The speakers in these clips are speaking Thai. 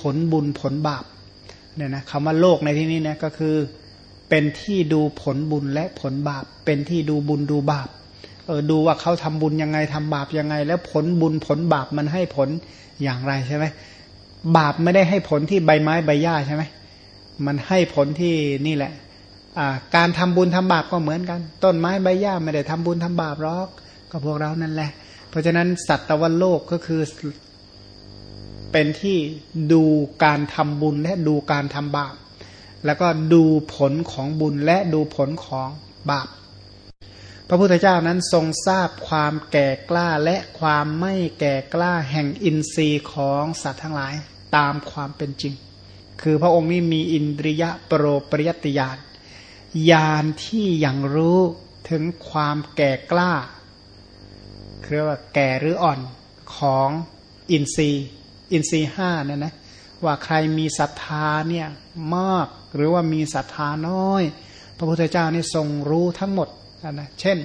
ผลบุญผลบาปเนี่ยนะคำว่าโลกในที่นี้เนี่ยก็คือเป็นที่ดูผลบุญและผลบาป เป็นที่ดูบุญดูบาปเออดูว่าเขาทำบุญยังไงทำบาปยังไง แล้วผลบุญผลบาปมันให้ผลอย่างไรใช่ไหมบาปไม่ได้ให้ผลที่ใบไม้ใบหญ้าใช่ไหมมันให้ผลที่นี่แหละการทำบุญทำบาปก็เหมือนกัน ต้นไม้ใบหญ้าไม่ได้ทำบุญทำบาปหรอกก็พวกเรานั่นแหละ เพราะฉะนั้นสัตว์โลกก็คือ เป็นที่ดูการทำบุญและดูการทำบาป แล้วก็ดูผลของบุญและดูผลของบาป พระพุทธเจ้านั้นทรงทราบความแก่กล้าและความไม่แก่กล้าแห่งอินทรีย์ของสัตว์ทั้งหลายตามความเป็นจริง คือพระองค์นี้มีอินทรียะโปรปริยติญาณญาณที่ยังรู้ถึงความแก่กล้าเรียกว่าแก่หรืออ่อนของอินทรีย์ อินทรีห้านั่นนะว่าใครมีศรัทธาเนี่ยมากหรือว่ามีศรัทธาน้อย พระพุทธเจ้านี่ทรงรู้ทั้งหมดนะเช่น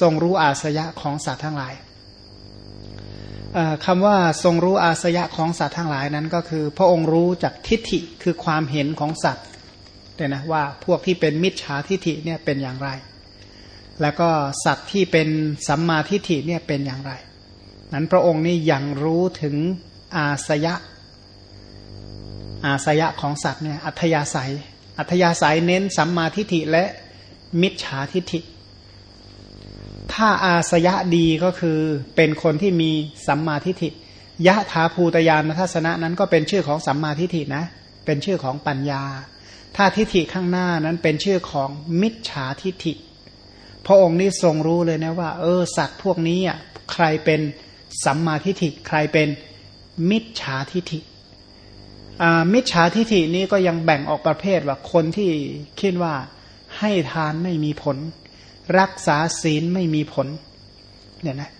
ทรงรู้อาสยะของสัตว์ทั้งหลายคำว่าทรงรู้อาสยะของสัตว์ทั้งหลายนั้นก็คือ พระองค์รู้จากทิฏฐิคือความเห็นของสัตว์เนี่ยนะว่าพวกที่เป็นมิจฉาทิฏฐิเนี่ยเป็นอย่างไร แล้วก็สัตว์ที่เป็นสัมมาทิฏฐิเนี่ยเป็นอย่างไร นั้นพระองค์นี่ยังรู้ถึง อาสยะ อาสยะของสัตว์เนี่ยอัธยาศัย อัธยาศัยเน้นสัมมาทิฏฐิและมิจฉาทิฏฐิ ถ้าอาสยะดีก็คือเป็นคนที่มีสัมมาทิฏฐิยะถาภูตยานทัศนะนั้นก็เป็นชื่อของสัมมาทิฏฐินะ เป็นชื่อของปัญญา ถ้าทิฏฐิข้างหน้านั้นเป็นชื่อของมิจฉาทิฏฐิ พระองค์นี่ทรงรู้เลยนะว่า เออสัตว์พวกนี้อะใครเป็นสัมมาทิฏฐิใครเป็น มิจฉาทิฐิมิจฉาทิฐินี้ก็ยังแบ่งออกประเภทว่าคนที่คิดว่าให้ทานไม่มีผล รักษาศีลไม่มีผลเนี่ยนะ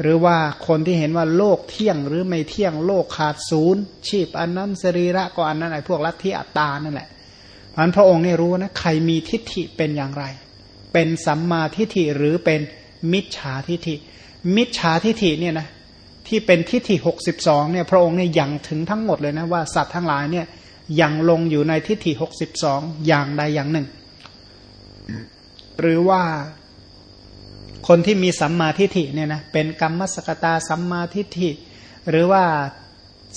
หรือว่าคนที่เห็นว่าโลกเที่ยงหรือไม่เที่ยงโลกขาดศูนย์ชีพอันนั้นสรีระก็อันนั้นไอ้พวกลัทธิอัตตานั่นแหละอันพระองค์นี่รู้นะใครมีทิฏฐิเป็นอย่างไร เป็นสัมมาทิฏฐิหรือเป็นมิจฉาทิฏฐิ มิจฉาทิฏฐิเนี่ยนะ ที่เป็นทิฏฐิหกสิบสองเนี่ยพระองค์เนี่ยยังถึงทั้งหมดเลยนะว่าสัตว์ทั้งหลายเนี่ยยังลงอยู่ในทิฏฐิหกสิบสองอย่างใดอย่างหนึ่ง หรือว่าคนที่มีสัมมาทิฏฐิเนี่ยนะเป็นกรรมสกตาสัมมาทิฏฐิ หรือว่า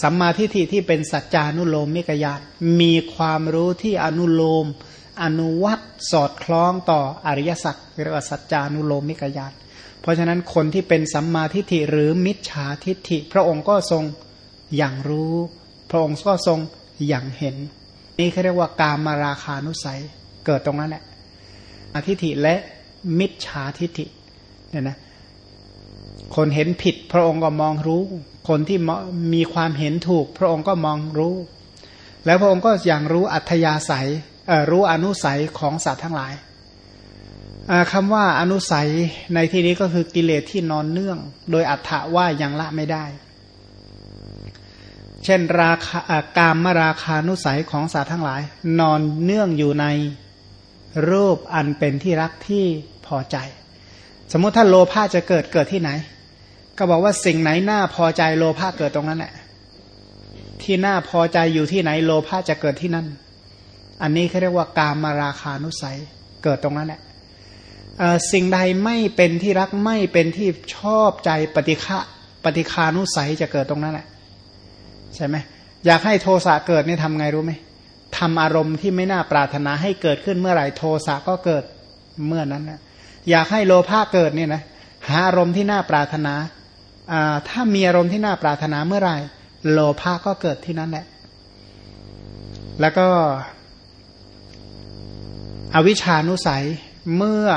สัมมาทิฏฐิที่เป็นสัจจานุโลมมิกยานมีความรู้ที่อนุโลม อนุวัตสอดคล้องต่ออริยสัจเรียกว่าสัจจานุโลมมิกยาน เพราะฉะนั้นคนที่เป็นสัมมาทิฏฐิหรือมิจฉาทิฏฐิ พระองค์ก็ทรงอย่างรู้ พระองค์ก็ทรงอย่างเห็น นี่เขาเรียกว่ากามาราคานุสัยเกิดตรงนั้นแหละอทิฏฐิและมิจฉาทิฏฐิเนี่ยนะคนเห็นผิด พระองค์ก็มองรู้ คนที่มีความเห็นถูก พระองค์ก็มองรู้ แล้วพระองค์ก็อย่างรู้อัธยาศัยรู้อนุสัยของสัตว์ทั้งหลาย คำว่าอนุสัยในที่นี้ก็คือกิเลสที่นอนเนื่อง โดยอัฏฐว่ายังละไม่ได้ เช่นราคากามมราคานุสัยของสัตว์ทั้งหลาย นอนเนื่องอยู่ในรูปอันเป็นที่รักที่พอใจ สมมติถ้าโลภะจะเกิดเกิดที่ไหน ก็บอกว่าสิ่งไหนหน้าพอใจโลภะเกิดตรงนั้นแหละที่น่าพอใจอยู่ที่ไหนโลภะจะเกิดที่นั่น อันนี้เขาเรียกว่ากามมาราคานุสัยเกิดตรงนั้นแหละ สิ่งใดไม่เป็นที่รักไม่เป็นที่ชอบใจปฏิฆะปฏิคานุสัยจะเกิดตรงนั้นแหละใช่ไหมอยากให้โทสะเกิดเนี่ยทำไงรู้ไหมทำอารมณ์ที่ไม่น่าปรารถนาให้เกิดขึ้นเมื่อไหร่โทสะก็เกิดเมื่อนั้นนะอยากให้โลภะเกิดเนี่ยนะหาอารมณ์ที่น่าปรารถนาถ้ามีอารมณ์ที่น่าปรารถนาเมื่อไหร่ โลภะก็เกิดที่นั้นแหละ แล้วก็ อวิชานุสัย เมื่อ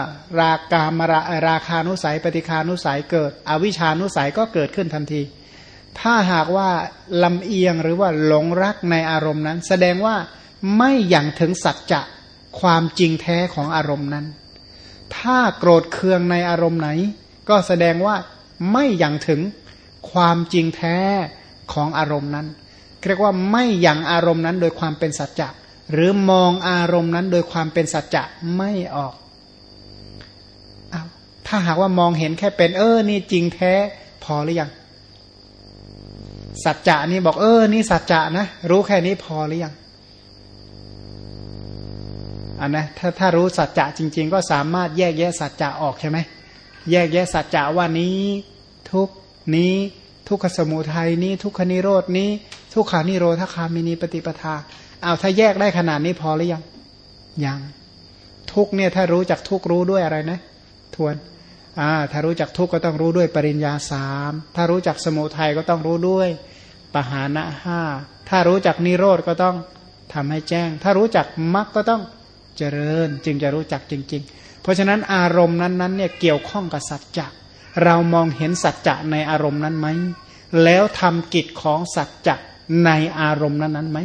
รากามราราคานุสัย ปฏิคานุสัยเกิด อวิชานุสัยก็เกิดขึ้นทันที ถ้าหากว่าลำเอียงหรือว่าหลงรักในอารมณ์นั้น แสดงว่าไม่อย่างถึงสัจจะความจริงแท้ของอารมณ์นั้น ถ้าโกรธเคืองในอารมณ์ไหน ก็แสดงว่าไม่อย่างถึงความจริงแท้ของอารมณ์นั้นเรียกว่าไม่อย่างอารมณ์นั้นโดยความเป็นสัจจะหรือมองอารมณ์นั้นโดยความเป็นสัจจะไม่ออก ถ้าหากว่ามองเห็นแค่เป็น เออ นี่จริงแท้พอหรือยัง สัจจะนี่บอกเออ นี่สัจจะนะ รู้แค่นี้พอหรือยังอันนะถ้าถ้ารู้สัจจะจริง ๆ ก็สามารถแยกแยะสัจจะออกใช่ไหมแยกแยะสัจจะว่านี้ ทุกนี้ ทุกขสมุทัยนี้ ทุกขนิโรดนี้ ทุกขานิโรธคามินีปฏิปทาเอาถ้าแยกได้ขนาดนี้พอหรือยังยังทุกเนี่ยถ้ารู้จักทุกรู้ด้วยอะไรนะ ทวน อ่าถ้ารู้จักทุกก็ต้องรู้ด้วยปริญญาสามถ้ารู้จักสมุทัยก็ต้องรู้ด้วยปหานะห้าถ้ารู้จักนิโรธก็ต้องทำให้แจ้ง ถ้ารู้จักมรรคก็ต้องเจริญ จึงจะรู้จักจริง ๆ เพราะฉะนั้นอารมณ์นั้นๆเนี่ยเกี่ยวข้องกับสัจจะเรามองเห็นสัจจะในอารมณ์นั้นไหมแล้วทำกิจของสัจจะในอารมณ์นั้นๆไหม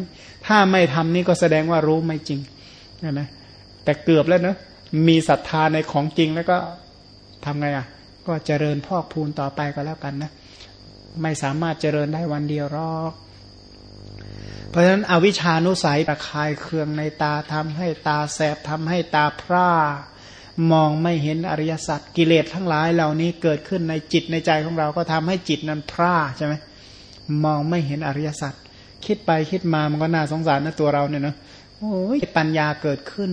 ถ้าไม่ทำนี่ก็แสดงว่ารู้ไม่จริงนะแต่เกือบแล้วเนะมีศรัทธาในของจริงแล้วก็ ทำไงอะ ก็เจริญพอกพูนต่อไปก็แล้วกันนะ ไม่สามารถเจริญได้วันเดียวหรอก เพราะฉะนั้นอวิชานุสัยตะคายเครืองในตาทำให้ตาแสบทำให้ตาพร่ามองไม่เห็นอริยสัจกิเลสทั้งหลายเหล่านี้เกิดขึ้นในจิตในใจของเราก็ทำให้จิตนั้นพร่าใช่ไหมมองไม่เห็นอริยสัจคิดไปคิดมามันก็น่าสงสารนะตัวเราเนี่ยนะโอ้ยปัญญาเกิดขึ้น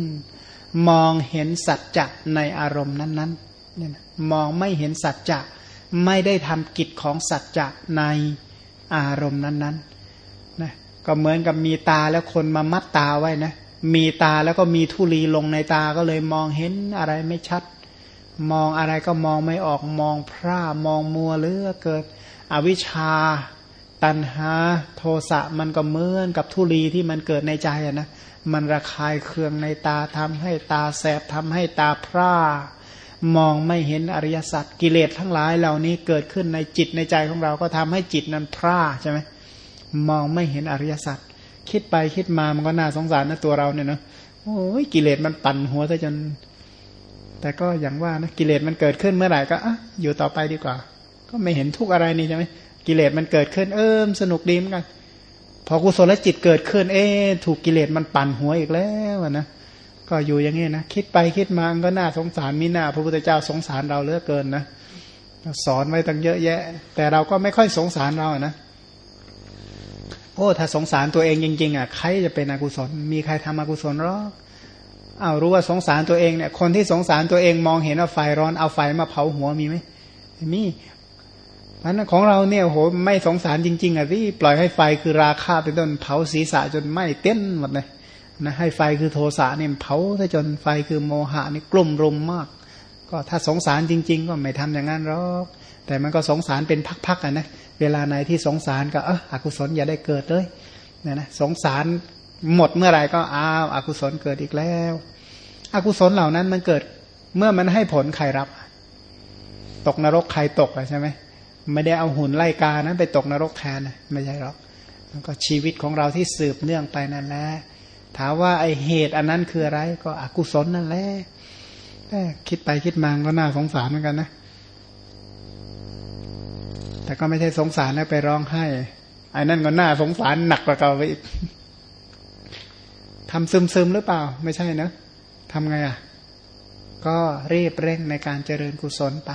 มองเห็นสัจจะในอารมณ์นั้นๆ เนี่ยมองไม่เห็นสัจจะไม่ได้ทำกิจของสัจจะในอารมณ์นั้นๆนะก็เหมือนกับมีตาแล้วคนมามัดตาไว้นะมีตาแล้วก็มีทุลีลงในตาก็เลยมองเห็นอะไรไม่ชัด มองอะไรก็มองไม่ออกมองพร่ามองมัวเลือเกิด อวิชชา ตันหา โทสะมันก็เหมือนกับทุลีที่มันเกิดในใจอะนะมันระคายเคืองในตาทำให้ตาแสบทำให้ตาพร่า มองไม่เห็นอริยสัจกิเลสทั้งหลายเหล่านี้เกิดขึ้นในจิตในใจของเราก็ทำให้จิตนั้นพร่าใช่ไหมมองไม่เห็นอริยสัจคิดไปคิดมามันก็น่าสงสารนะตัวเราเนี่ยเนาะโอ้ยกิเลสมันปั่นหัวซะจน แต่ก็อย่างว่านะกิเลสมันเกิดขึ้นเมื่อไหร่ก็อะอยู่ต่อไปดีกว่า ก็ไม่เห็นทุกอะไรนี่ใช่ไหมกิเลสมันเกิดขึ้นเอิมสนุกดีเหมือนกันพอกุศลจิตเกิดขึ้น เอ๊ถูกกิเลสมันปั่นหัวอีกแล้วนะ ก็อยู่อย่างนี้นะคิดไปคิดมาก็น่าสงสารมีหน้าพระพุทธเจ้าสงสารเราเหลือเกินนะสอนไว้ตั้งเยอะแยะ แต่เราก็ไม่ค่อยสงสารเรานะโอ้ถ้าสงสารตัวเองจริง ๆอะใครจะเป็นอกุศล มีใครทำอกุศลหรอกเอารู้ว่าสงสารตัวเองเนี่ย คนที่สงสารตัวเองมองเห็นว่าไฟร้อนเอาไฟมาเผาหัวมีไหมมีเพราะนั้นของเราเนี่ยโหไม่สงสารจริง ๆอะที่ปล่อยให้ไฟคือราคาเป็นต้นเผาศีรษะจนไหม้เต้นหมดเลย นะให้ไฟคือโทสะเนี่ยเผาถ้าจนไฟคือโมหะนี่กลุ่มรุมมาก ก็ถ้าสงสารจริง ๆ ก็ไม่ทำอย่างนั้นหรอกแต่มันก็สงสารเป็นพักๆอะนะเวลาไหนที่สงสารก็เอออกุศลอย่าได้เกิดเลยเนี่ยนะสงสารหมดเมื่อไหร่ก็อ้าวอกุศลเกิดอีกแล้ว อกุศลเหล่านั้นมันเกิดเมื่อมันให้ผลใครรับ ตกนรกใครตกอะใช่ไหมไม่ได้เอาหุ่นไล่กานั้นไปตกนรกแทนไม่ใช่หรอกมันก็ชีวิตของเราที่สืบเนื่องไปนั่นแหละ ถามว่าไอเหตุอันนั้นคืออะไร ก็อกุศลนั่นแหละแต่คิดไปคิดมาก็น่าสงสารเหมือนกันนะ แต่ก็ไม่ใช่สงสารแล้วไปร้องไห้ไอ้นั่นก็น่าสงสารหนักกว่าเก่าไปอีกทำซึมซึมหรือเปล่า ไม่ใช่นะทำไงอะ ก็รีบเร่งในการเจริญกุศลไป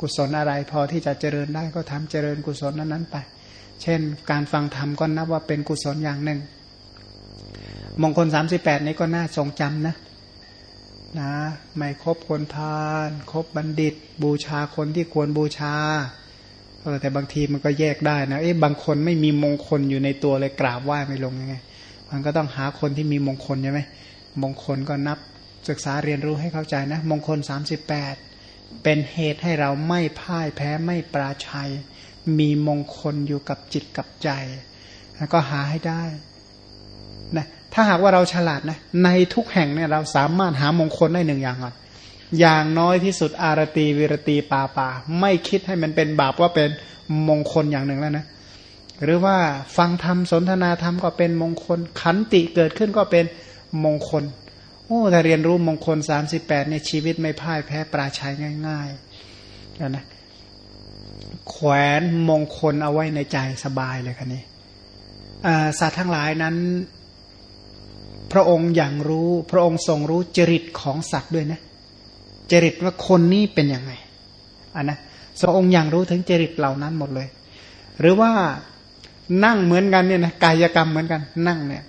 กุศลอะไร พอที่จะเจริญได้ก็ทำเจริญกุศลนั้นๆไป เช่น การฟังธรรมก็นับว่าเป็นกุศลอย่างหนึ่ง มงคลสามสิบแปดนี้ก็น่าทรงจำนะนะไม่คบคนพาลคบบัณฑิต บูชาคนที่ควรบูชาเออแต่บางทีมันก็แยกได้นะเอ๊ะบางคนไม่มีมงคลอยู่ในตัวเลยกราบไหว้ไม่ลงยังไงมันก็ต้องหาคนที่มีมงคลใช่ไหมมงคลก็นับศึกษาเรียนรู้ให้เข้าใจนะ มงคลสามสิบแปดเป็นเหตุให้เราไม่พ่ายแพ้ไม่ปราชัย มีมงคลอยู่กับจิตกับใจ แล้วก็หาให้ได้ ถ้าหากว่าเราฉลาดนะในทุกแห่งเนี่ยเราสามารถหามงคลได้หนึ่งอย่างก่อนอย่างน้อยที่สุดอารตีวิรตีปาปาไม่คิดให้มันเป็นบาปว่าเป็นมงคลอย่างหนึ่งแล้วนะหรือว่าฟังธรรมสนทนาธรรมก็เป็นมงคล ขันติเกิดขึ้นก็เป็นมงคลโอ้ถ้าเรียนรู้มงคลสามสิบแปดในชีวิตไม่พ่ายแพ้ปราชัยง่ายๆนะแขวนมงคลเอาไว้ในใจสบายเลยคันนี้สัตว์ทั้งหลายนั้น พระองค์อย่างรู้ พระองค์ทรงรู้จริตของสัตว์ด้วยนะ จริตว่าคนนี้เป็นยังไงอันนะพระองค์อย่างรู้ถึงจริตเหล่านั้นหมดเลย หรือว่านั่งเหมือนกันเนี่ยนะกายกรรมเหมือนกัน นั่งเนี่ย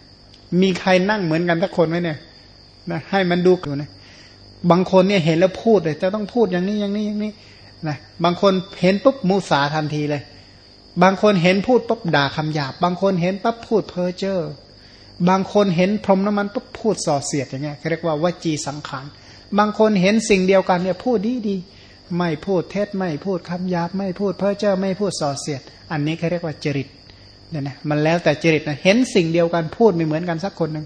มีใครนั่งเหมือนกันสักคนไหมเนี่ยนะให้มันดูอยู่นะบางคนเนี่ยเห็นแล้วพูดเลย จะต้องพูดอย่างนี้อย่างนี้อย่างนี้นะบางคนเห็นปุ๊บมุสาทันทีเลย บางคนเห็นพูดปุ๊บด่าคำหยาบ บางคนเห็นปั๊บพูดเพ้อเจ้อ บางคนเห็นพรมน้ำมันปุ๊บพูดส่อเสียดอย่างเงี้ยเขาเรียกว่าวจีสังขาร บางคนเห็นสิ่งเดียวกันเนี่ยพูดดีดี ไม่พูดเท็จไม่พูดคำหยาบไม่พูดเพ้อเจ้อไม่พูดส่อเสียด อันนี้เขาเรียกว่าจริตเนี่ยนะมันแล้วแต่จริตนะเห็นสิ่งเดียวกันพูดไม่เหมือนกันสักคนหนึ่ง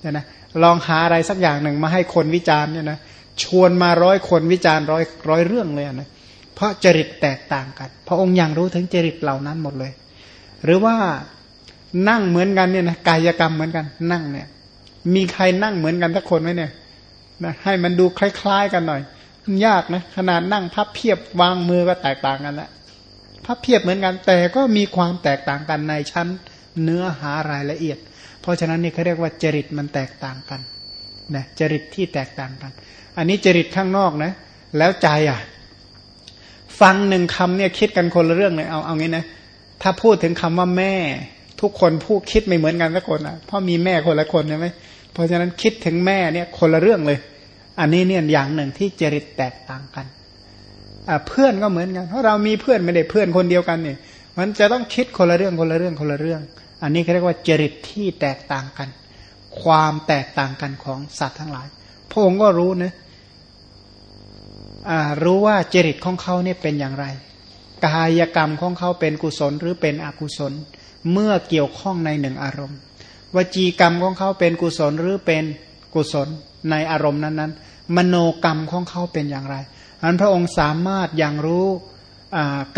เนี่ยนะลองหาอะไรสักอย่างหนึ่งมาให้คนวิจารณ์เนี่ยนะชวนมาร้อยคนวิจารณ์ร้อยร้อยเรื่องเลยนะเพราะจริตแตกต่างกัน พระองค์ยังรู้ถึงจริตเหล่านั้นหมดเลย หรือว่า นั่งเหมือนกันเนี่ยนะกายกรรมเหมือนกัน นั่งเนี่ย มีใครนั่งเหมือนกันสักคนไหมเนี่ยนะให้มันดูคล้ายๆกันหน่อยยากนะขนาดนั่งพับเพียบวางมือก็แตกต่างกันแล้วพับเพียบเหมือนกัน แต่ก็มีความแตกต่างกันในชั้นเนื้อหารายละเอียด เพราะฉะนั้นนี่เขาเรียกว่าจริตมันแตกต่างกันนะจริตที่แตกต่างกัน อันนี้จริตข้างนอกนะ แล้วใจอะ ฟังหนึ่งคำเนี่ยคิดกันคนละเรื่องเลยเอาเอางี้นะถ้าพูดถึงคำว่าแม่ ทุกคนพูดคิดไม่เหมือนกันสักคนอะเพราะมีแม่คนละคนใช่ไหมเพราะฉะนั้นคิดถึงแม่เนี่ยคนละเรื่องเลย อันนี้เนี่ยอย่างหนึ่งที่จริตแตกต่างกันเพื่อนก็เหมือนกันเพราะเรามีเพื่อนไม่ได้เพื่อนคนเดียวกันเนี่ยมันจะต้องคิดคนละเรื่องคนละเรื่องคนละเรื่อง อันนี้เขาเรียกว่าจริตที่แตกต่างกัน ความแตกต่างกันของสัตว์ทั้งหลาย พระองค์ก็รู้นะรู้ว่าจริตของเขาเนี่ยเป็นอย่างไร กายกรรมของเขาเป็นกุศลหรือเป็นอกุศล เมื่อเกี่ยวข้องในหนึ่งอารมณ์ วจีกรรมของเขาเป็นกุศลหรือเป็นกุศลในอารมณ์นั้นๆ มโนกรรมของเขาเป็นอย่างไรอันพระองค์สามารถอย่างรู้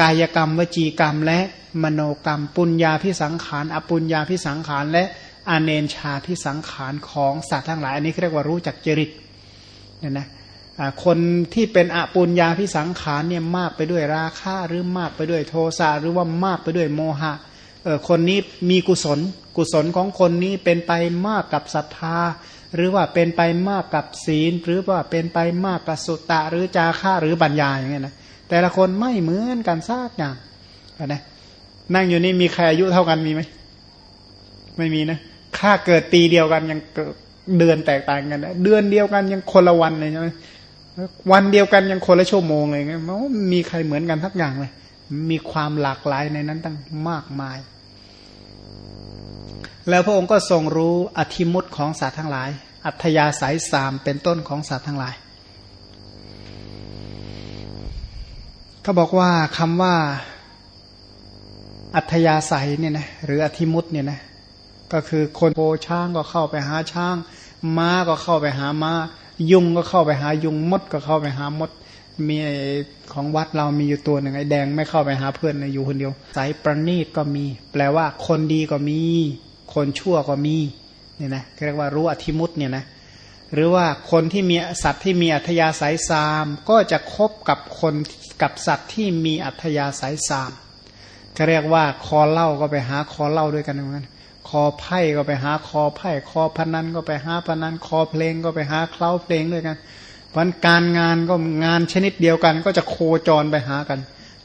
กายกรรม วจีกรรม และมโนกรรม ปุญญาพิสังขาร อปุญญาพิสังขาร และอเนนชาพิสังขารของสัตว์ทั้งหลาย อันนี้เรียกว่ารู้จักจริตเนี่ยนะคนที่เป็นอปุญญาพิสังขารเนี่ยมากไปด้วยราคะหรือมากไปด้วยโทสะหรือว่ามากไปด้วยโมหะ คนนี้มีกุศล กุศลของคนนี้เป็นไปมากกับศรัทธา หรือว่าเป็นไปมากกับศีล หรือว่าเป็นไปมากกับสุตตะหรือจาค่าหรือบัญญาอย่างเงี้ยนะแต่ละคนไม่เหมือนกันซากอย่างนะนั่งอยู่นี่มีใครอายุเท่ากันมีไหมไม่มีนะค่าเกิดปีเดียวกันยังเดือนแตกต่างกันนะเดือนเดียวกันยังคนละวันเลยใช่ไหมวันเดียวกันยังคนละชั่วโมงเลยไงมันมีใครเหมือนกันทักอย่างเลย มีความหลากหลายในนั้นตั้งมากมาย แล้วพระองค์ก็ทรงรู้อธิมุตของสัตว์ทั้งหลาย อัธยาศัยสามเป็นต้นของสัตว์ทั้งหลายเขาบอกว่าคำว่าอัธยาศัยเนี่ยนะหรืออธิมุตเนี่ยนะก็คือคนโพช้างก็เข้าไปหาช้าง ม้าก็เข้าไปหาม้า ยุงก็เข้าไปหายุงมดก็เข้าไปหามด มีของวัดเรามีอยู่ตัวหนึ่งไอ้แดงไม่เข้าไปหาเพื่อนอยู่คนเดียว สายประณีตก็มี แปลว่าคนดีก็มี คนชั่วก็มีเนี่ยนะเรียกว่ารู้อธิมุตเนี่ยนะหรือว่าคนที่มีสัตว์ที่มีอัธยาศัยสาม ก็จะคบกับคนกับสัตว์ที่มีอัธยาศัยสามก็เรียกว่าคอเล่าก็ไปหาคอเล่าด้วยกันเหมือนกันคอไพ่ก็ไปหาคอไพ่คอพนันก็ไปหาพนันคอเพลงก็ไปหาเคล้าเพลงด้วยกัน เพราะการงานก็งานชนิดเดียวกัน ก็จะโคจรไปหากัน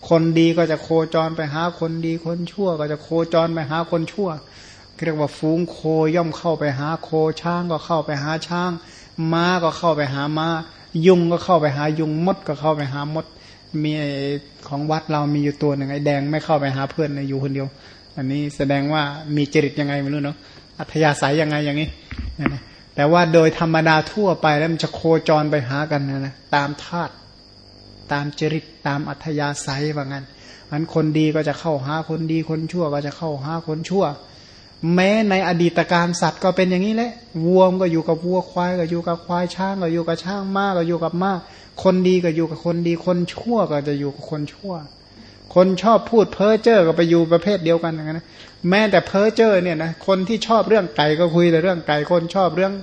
คนดีก็จะโคจรไปหาคนดี คนชั่ว ก็จะโคจรไปหาคนชั่วเรียกว่าฟูงโคย่อมเข้าไปหาโคช้างก็เข้าไปหาช้าง ม้าก็เข้าไปหาม้า ยุงก็เข้าไปหายุงมดก็เข้าไปหามด มีของวัดเรามีอยู่ตัวหนึ่งไอ้แดงไม่เข้าไปหาเพื่อนอยู่คนเดียว อันนี้แสดงว่ามีจริตยังไงไม่รู้เนาะอัธยาศัยยังไงอย่างนี้ แต่ว่าโดยธรรมดาทั่วไปแล้วมันจะโคจรไปหากันนะนะตามธาตุตามจริตตามอัธยาศัยว่างั้นอันคนดีก็จะเข้าหาคนดีคนชั่วก็จะเข้าหาคนชั่ว แม้ในอดีตการสัตว์ก็เป็นอย่างนี้แหละวัวก็อยู่กับวัวควายก็อยู่กับควายช้างก็อยู่กับช้างม้าก็อยู่กับม้าคนดีก็อยู่กับคนดีคนชั่วก็จะอยู่กับคนชั่ว คนชอบพูดเพ้อเจ้อก็ไปอยู่ประเภทเดียวกันนะแม้แต่เพ้อเจ้อเนี่ยนะคนที่ชอบเรื่องไก่ก็คุยแต่เรื่องไก่ คนชอบเรื่อง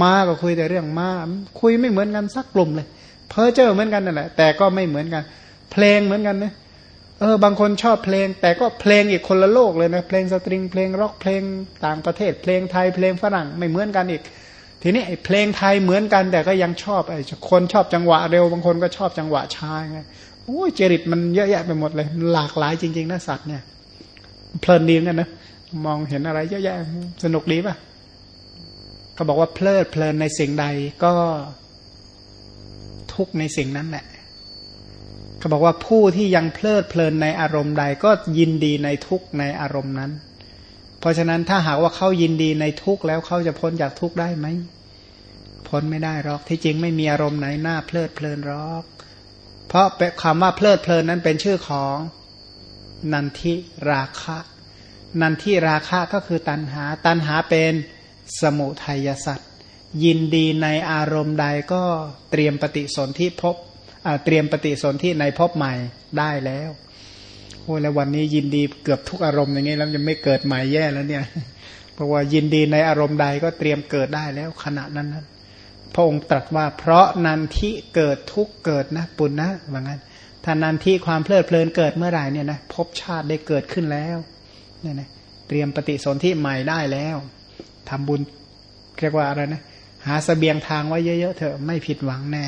ม้าก็คุยแต่เรื่องม้าคุยไม่เหมือนกันสักกลุ่มเลย เพ้อเจ้อเหมือนกันนั่นแหละ แต่ก็ไม่เหมือนกัน เพลงเหมือนกันนะเออบางคนชอบเพลง แต่ก็เพลงอีกคนละโลกเลยนะเพลงสตริงเพลงร็อกเพลงต่างประเทศ เพลงไทยเพลงฝรั่งไม่เหมือนกันอีก ทีนี้เพลงไทยเหมือนกันแต่ก็ยังชอบไอ้คนชอบจังหวะเร็วบางคนก็ชอบจังหวะช้าไง โอ้ยจริตมันเยอะแยะไปหมดเลย หลากหลายจริง ๆนะสัตว์เนี่ย เพลินดีเหมือนกันนะมองเห็นอะไรเยอะแยะสนุกดีป่ะเขาบอกว่าเพลิดเพลินในสิ่งใดก็ทุกในสิ่งนั้นแหละเขาบอกว่าผู้ที่ยังเพลิดเพลินในอารมณ์ใดก็ยินดีในทุกในอารมณ์นั้น เพราะฉะนั้นถ้าหากว่าเขายินดีในทุกแล้วเขาจะพ้นจากทุกได้ไหมพ้นไม่ได้หรอกที่จริงไม่มีอารมณ์ไหนน่าเพลิดเพลินหรอก เพราะคำว่าเพลิดเพลินนั้นเป็นชื่อของนันทิราคะ นันทิราคะก็คือตันหา ตันหาเป็นสมุทัยสัตว์ยินดีในอารมณ์ใดก็เตรียมปฏิสนธิพบเตรียมปฏิสนธิในพบใหม่ได้แล้วโอ้แล้ววันนี้ยินดีเกือบทุกอารมณ์อย่างนี้แล้วจะไม่เกิดใหม่แย่แล้วเนี่ย เพราะว่ายินดีในอารมณ์ใดก็เตรียมเกิดได้แล้วขณะนั้นนั้น พระองค์ตรัสว่าเพราะนันทิเกิดทุกเกิดนะปุณนะว่างั้นถ้านันทิความเพลิดเพลินเกิดเมื่อไหร่เนี่ยนะพบชาติได้เกิดขึ้นแล้วเนี่ยนะเตรียมปฏิสนธิใหม่ได้แล้วทำบุญเรียกว่าอะไรนะหาสเสบียงทางไว้เยอะๆเถอะไม่ผิดหวังแน่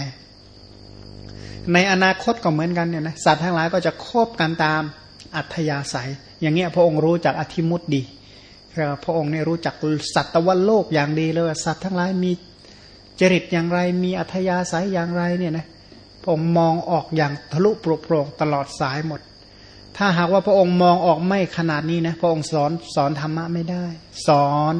ในอนาคตก็เหมือนกันเนี่ยนะสัตว์ทั้งหลายก็จะคบกันตามอัธยาศัย อย่างเงี้ยพระองค์รู้จักอธิมุตดีพระองค์เนี่ยรู้จักสัตว์วัโลกอย่างดีเลยสัตว์ทั้งหลายมี จริตอย่างไรมีอัธยาศัยอย่างไรเนี่ยนะพระองค์มองออกอย่างทะลุโปร่งตลอดสายหมด ถ้าหากว่าพระองค์มองออกไม่ขนาดนี้นะพระองค์สอนสอนธรรมะไม่ได้ สอน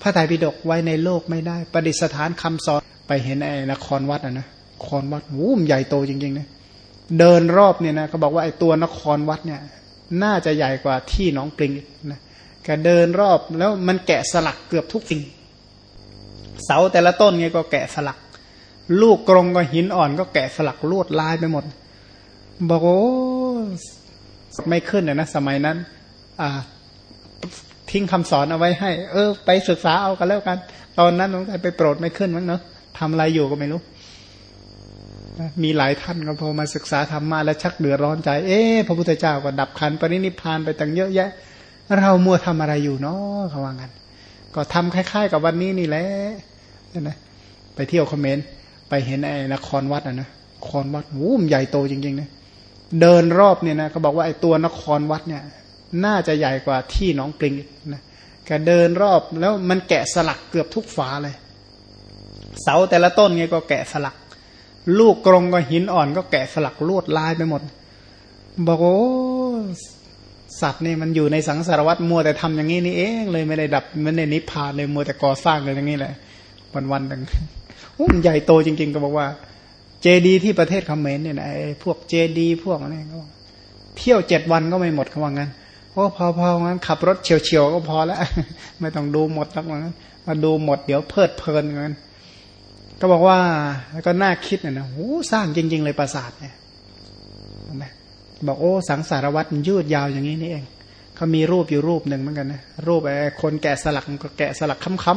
พระไตรปิฎกไว้ในโลกไม่ได้ ประดิษฐานคำสอนไปเห็นไอ้นครวัดอะนะนครวัดวูมใหญ่โตจริงๆนะเดินรอบเนี่ยนะเขาบอกว่าไอ้ตัวนครวัดเนี่ย น่าจะใหญ่กว่าที่น้องปริงนะแกเดินรอบแล้วมันแกะสลักเกือบทุกสิ่ง เสาแต่ละต้นไงก็แกะสลัก ลูกกรงก็หินอ่อนก็แกะสลักลวดลายไปหมด บอกโอ้ไม่ขึ้นเลยนะสมัยนั้น อ่า ทิ้งคำสอนเอาไว้ให้ เออ ไปศึกษาเอากันแล้วกัน ตอนนั้นน้องไปโปรดไม่ขึ้นมั้งเนาะทำอะไรอยู่ก็ไม่รู้มีหลายท่านก็พอมาศึกษาธรรมมาแล้วชักเดือดร้อนใจ เอ๊พระพุทธเจ้าก็ดับขันปรินิพานไปตั้งเยอะแยะ เรามัวทำอะไรอยู่เนาะเขาว่างั้น ก็ทำคล้าย ๆ กับวันนี้นี่แหละนะไปเที่ยวคอมเมนต์ไปเห็นไอ้นครวัดอะนะนครวัดวูมใหญ่โตจริงๆนะเดินรอบเนี่ยนะเขาบอกว่าไอ้ตัวนครวัดเนี่ย น่าจะใหญ่กว่าที่น้องปริงนะแกเดินรอบแล้วมันแกะสลักเกือบทุกฝาเลย เสาแต่ละต้นไงก็แกะสลัก ลูกกรงก็หินอ่อนก็แกะสลักลวดลายไปหมด บอกโอ้ สัตว์นี่มันอยู่ในสังสารวัตรมัวแต่ทำอย่างนี้นี่เองเลยไม่ได้ดับไม่ได้นิพพานเลยมัวแต่ก่อสร้างเลยอย่างนี้แหละ วันวันหนึ่งมันใหญ่โตจริง ๆ ก็บอกว่า เจดีที่ประเทศเขมรเนี่ยนะพวกเจดีพวกนี้ก็เที่ยวเจ็ดวันก็ไม่หมดเขาว่างั้นโอ้พอพองั้นขับรถเฉียวๆก็พอแล้วไม่ต้องดูหมดแล้วงั้นมาดูหมดเดี๋ยวเพลิดเพลินงั้นก็บอกว่าแล้วก็น่าคิดนะนะโอ้สร้างจริง ๆ เลยปราสาทเนี่ยนะ บอกโอ้สังสารวัตรยืดยาวอย่างนี้นี่เองเขามีรูปอยู่รูปหนึ่งเหมือนกันนะรูปไอ้คนแกะสลักก็แกะสลักค้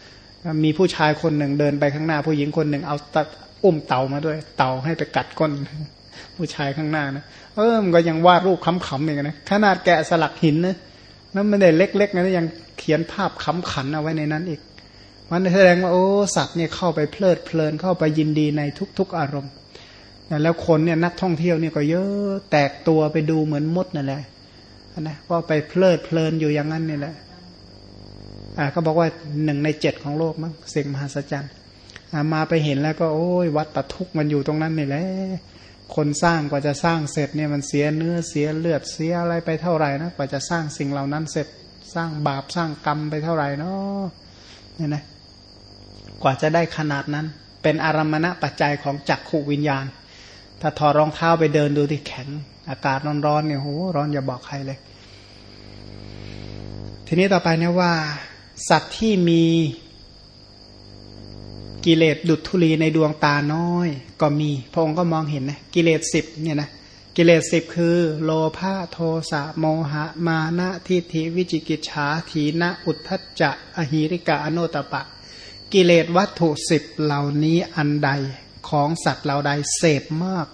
ำๆมีผู้ชายคนหนึ่งเดินไปข้างหน้า ผู้หญิงคนหนึ่งเอาตอุ้มเต่ามาด้วย เต่าให้ไปกัดก้น ผู้ชายข้างหน้านะเออมันก็ยังวาดรูปขำๆเองนะขนาดแกะสลักหินนะนั่นไม่ได้เล็กๆนะยังเขียนภาพขำขันเอาไว้ในนั้นอีก มันแสดงว่าโอ้สัตว์เนี่ยเข้าไปเพลิดเพลินเข้าไปยินดีในทุก ๆ อารมณ์ แล้วคนเนี่ยนักท่องเที่ยวเนี่ยก็เยอะแตกตัวไปดูเหมือนมดนั่นแหละนะก็ไปเพลิดเพลินอยู่อย่างนั้นนี่แหละอ่าเขาบอกว่าหนึ่งในเจ็ดของโลกมั้งสิ่งมหัศจรรย์มาไปเห็นแล้วก็โอ้ยวัดตะทุกมันอยู่ตรงนั้นนี่แหละคนสร้างกว่าจะสร้างเสร็จเนี่ยมันเสียเนื้อเสียเลือดเสียอะไรไปเท่าไหร่นะกว่าจะสร้างสิ่งเหล่านั้นเสร็จสร้างบาปสร้างกรรมไปเท่าไหร่เนาะเนี่ยนะกว่าจะได้ขนาดนั้น เป็นอารมณะปัจจัยของจักขูวิญญาณ ถ้าถอดรองเท้าไปเดินดูที่แข็ง อากาศร้อนๆเนี่ยโหร้อนอย่าบอกใครเลย ทีนี้ต่อไปเนี่ยว่า สัตว์ที่มีกิเลสดุดทุลีในดวงตาน้อย ก็มีพระองค์ก็มองเห็นนะกิเลสสิบเนี่ยนะกิเลสสิบคือ โลภะโทสะโมหะ มานะทิฏฐิวิจิกิจฉาถีนะอุทธัจจะอหิริกะอโนตปะ กิเลสวัตถุสิบเหล่านี้อันใด ของสัตว์เหล่าใดเสพมาก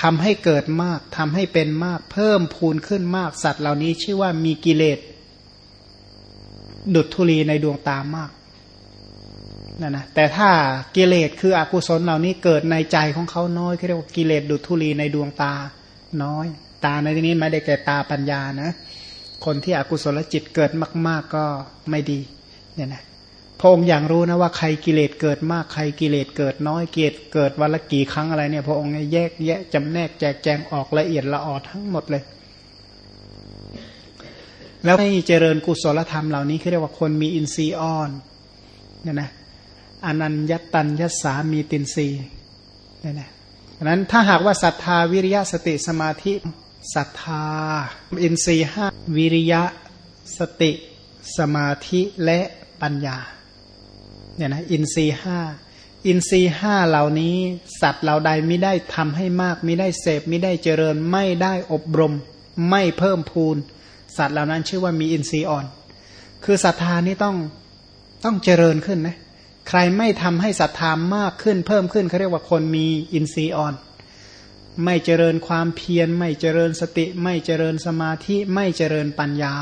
ทำให้เกิดมากทำให้เป็นมาก เพิ่มพูนขึ้นมาก สัตว์เหล่านี้ชื่อว่ามีกิเลส ดุดทุลีในดวงตามากนั่นนะแต่ถ้ากิเลสคืออกุศลเหล่านี้เกิดในใจของเขาน้อยเรียกว่ากิเลสดุทุลีในดวงตาน้อย ตาในที่นี้ไม่ได้แก่ตาปัญญานะ คนที่อกุศลจิตเกิดมาก ๆก็ไม่ดีเนี่ยนะ ระองค์อย่างรู้นะว่าใครกิเลสเกิดมากใครกิเลสเกิดน้อยเกิดเกิดวันละกี่ครั้งอะไรเนี่ยพระองค์แยกแยะจำแนกแจกแจงออกละเอียดละออทั้งหมดเลย แล้วให้เจริญกุศลธรรมเหล่านี้คือเรียกว่าคนมีอินทรีย์อ่อนเนี่ยนะอนัญญตัญญสามีตินทรีย์เนี่ยนะดังนั้นถ้าหากว่าศรัทธาวิริยะสติสมาธิศรัทธา อินทรีย์ห้าวิริยะสติ สมาธิและปัญญา เนี่ยนะอินทรีห้าอินทรีห้าเหล่านี้สัตว์เหล่าใดไม่ได้ทำให้มากไม่ได้เสพไม่ได้เจริญไม่ได้อบรม ไม่เพิ่มพูน สัตว์เหล่านั้นชื่อว่ามีอินทรีย์อ่อน คือศรัทธานี่ต้องต้องเจริญขึ้นนะใครไม่ทำให้ศรัทธามากขึ้นเพิ่มขึ้นเขาเรียกว่าคนมีอินทรีย์อ่อน ไม่เจริญความเพียร ไม่เจริญสติ ไม่เจริญสมาธิไม่เจริญปัญญา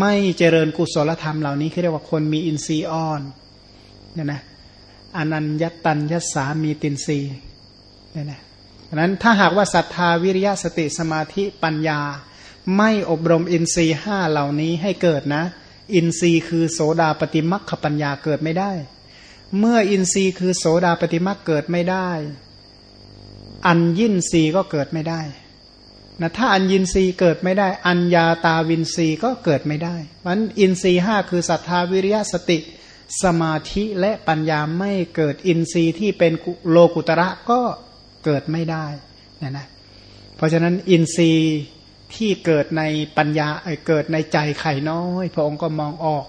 ไม่เจริญกุศลธรรมเหล่านี้เขาเรียกว่าคนมีอินทรีย์อ่อน เนี่ยนะอนัญญตัญญสามีตินรีเนี่ยนะดังนั้นถ้าหากว่าศรัทธาวิริยะสติสมาธิปัญญา ไม่อบรมอินทรีห้าเหล่านี้ให้เกิดนะ อินทรีย์คือโสดาปฏิมักขปัญญาเกิดไม่ได้ เมื่ออินทรีย์คือโสดาปฏิมักเกิดไม่ได้ อัญญินทรีย์ก็เกิดไม่ได้นะถ้าอัญญินทรีย์เกิดไม่ได้ อัญญาตาวินทรีย์ก็เกิดไม่ได้มันอินทรีย์ห้าคือศรัทธาวิริยะสติ สมาธิและปัญญาไม่เกิดอินทรีย์ที่เป็นโลกุตระก็เกิดไม่ได้นะนะเพราะฉะนั้นอินทรีย์ที่เกิดในปัญญาเกิดในใจไข่น้อย พระองค์ก็มองออก